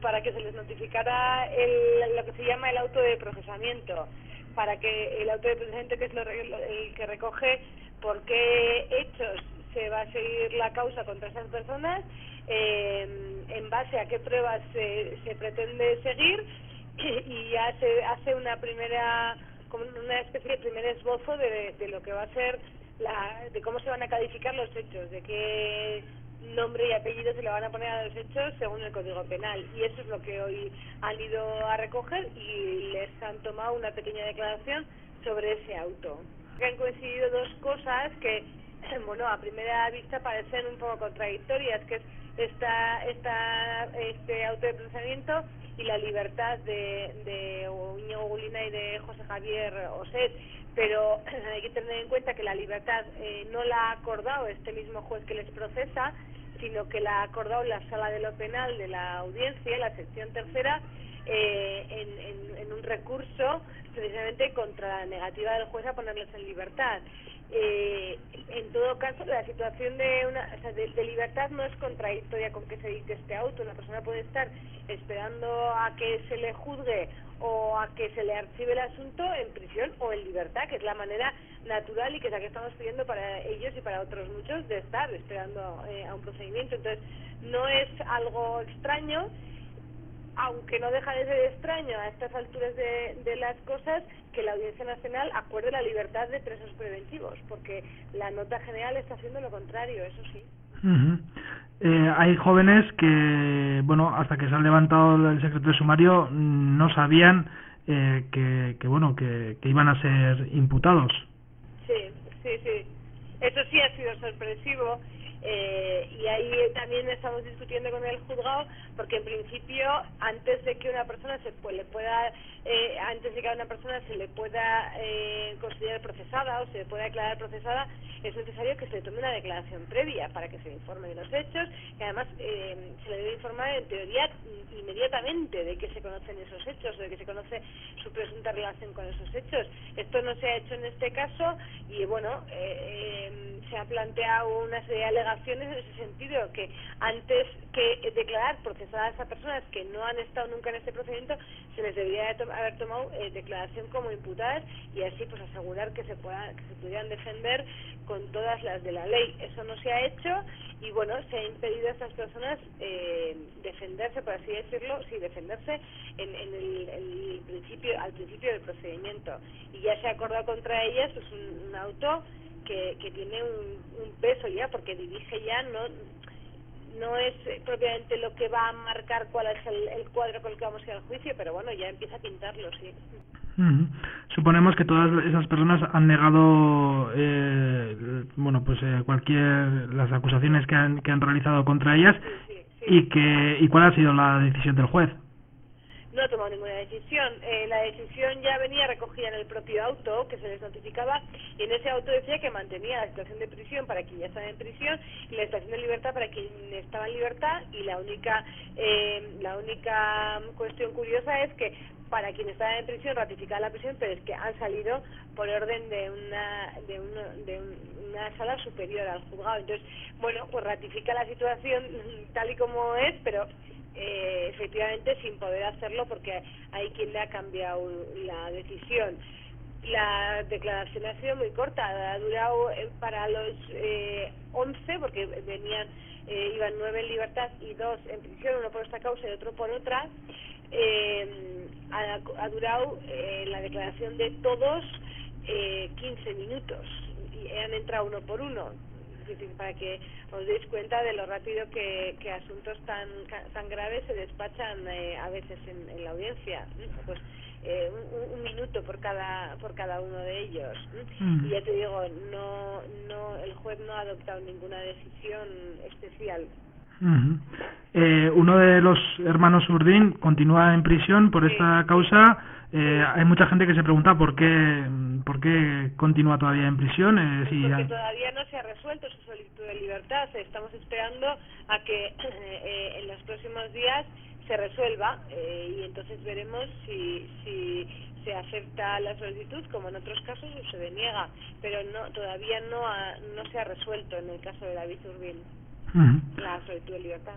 para que se les notificara el, lo que se llama el auto de procesamiento, para que el auto de procesamiento que es lo, el que recoge por qué hechos se va a seguir la causa contra esas personas, eh, en base a qué pruebas se, se pretende seguir y ya se hace una primera como una especie de primer esbozo de, de lo que va a ser la, de cómo se van a calificar los hechos, de qué nombre y apellido se le van a poner a los hechos según el Código Penal. Y eso es lo que hoy han ido a recoger y les han tomado una pequeña declaración sobre ese auto. Han coincidido dos cosas que, bueno, a primera vista parecen un poco contradictorias, que es esta, esta, este auto de procesamiento y la libertad de, de Gulina y de José Javier Oset pero hay que tener en cuenta que la libertad eh, no la ha acordado este mismo juez que les procesa, sino que la ha acordado la sala de lo penal de la audiencia, la sección tercera, eh, en, en, un recurso precisamente contra la negativa del juez a ponerles en libertad. Eh, en todo caso, la situación de, una, o sea, de, libertad no es contradictoria con que se dicte este auto. Una persona puede estar esperando a que se le juzgue o a que se le archive el asunto en prisión o en libertad, que es la manera natural y que es la que estamos pidiendo para ellos y para otros muchos de estar esperando eh, a un procedimiento. Entonces, no es algo extraño, aunque no deja de ser extraño a estas alturas de, las cosas que la Audiencia Nacional acuerde la libertad de presos preventivos, porque la nota general está haciendo lo contrario, eso sí. Eh, hay jóvenes que, bueno, hasta que se han levantado el secreto de sumario, no sabían eh, que, que, bueno, que, que iban a ser imputados. Sí, sí. Eso sí ha sido sorpresivo. Eh, y ahí también estamos discutiendo con el juzgado porque en principio antes de que una persona se pues, le pueda eh, antes de que a una persona se le pueda eh, considerar procesada o se le pueda declarar procesada es necesario que se le tome una declaración previa para que se le informe de los hechos y además eh, se le debe informar en teoría inmediatamente de que se conocen esos hechos o de que se conoce su presunta relación con esos hechos. Esto no se ha hecho en este caso y bueno, eh, eh, se ha planteado una serie de alegaciones en ese sentido, que antes que declarar procesadas a personas que no han estado nunca en este procedimiento, se les debería haber tomado eh, declaración como imputadas y así pues asegurar que se puedan que se pudieran defender con todas las de la ley. Eso no se ha hecho y bueno, se ha impedido a estas personas eh, defenderse, por así decirlo, sí, defenderse en, en el, el, principio, al principio del procedimiento. Y ya se ha acordado contra ellas pues un auto que, que tiene un, un peso ya, porque dirige ya no no es propiamente lo que va a marcar cuál es el, el cuadro con el que vamos a ir al juicio, pero bueno, ya empieza a pintarlo, sí. Suponemos que todas esas personas han negado, eh, bueno, pues eh, cualquier las acusaciones que han, que han realizado contra ellas sí, sí, sí. y que y cuál ha sido la decisión del juez no ha tomado ninguna decisión. Eh, la decisión ya venía recogida en el propio auto que se les notificaba y en ese auto decía que mantenía la situación de prisión para quien ya estaba en prisión y la situación de libertad para quien estaba en libertad y la única eh, la única cuestión curiosa es que para quien estaba en prisión ratificar la prisión pero es que han salido por orden de una de, uno, de un, una sala superior al juzgado entonces bueno pues ratifica la situación tal y como es pero eh, efectivamente sin poder hacerlo porque hay quien le ha cambiado la decisión. La declaración ha sido muy corta, ha durado eh, para los eh, 11, porque venían, eh, iban nueve en libertad y dos en prisión, uno por esta causa y otro por otra. Eh, ha, ha durado eh, la declaración de todos eh, 15 minutos. Y han entrado uno por uno. Para que os deis cuenta de lo rápido que, que asuntos tan tan graves se despachan eh, a veces en, en la audiencia pues eh, un, un, minuto por cada por cada uno de ellos mm. y ya te digo no no el juez no ha adoptado ninguna decisión especial Uh -huh. eh, uno de los hermanos Urdín continúa en prisión por esta causa. Eh, hay mucha gente que se pregunta por qué, por qué continúa todavía en prisión. Eh, si Porque todavía no se ha resuelto su solicitud de libertad. Estamos esperando a que eh, en los próximos días se resuelva eh, y entonces veremos si, si se acepta la solicitud, como en otros casos, o se deniega. Pero no todavía no, ha, no se ha resuelto en el caso de David Urbín. La solicitud de libertad.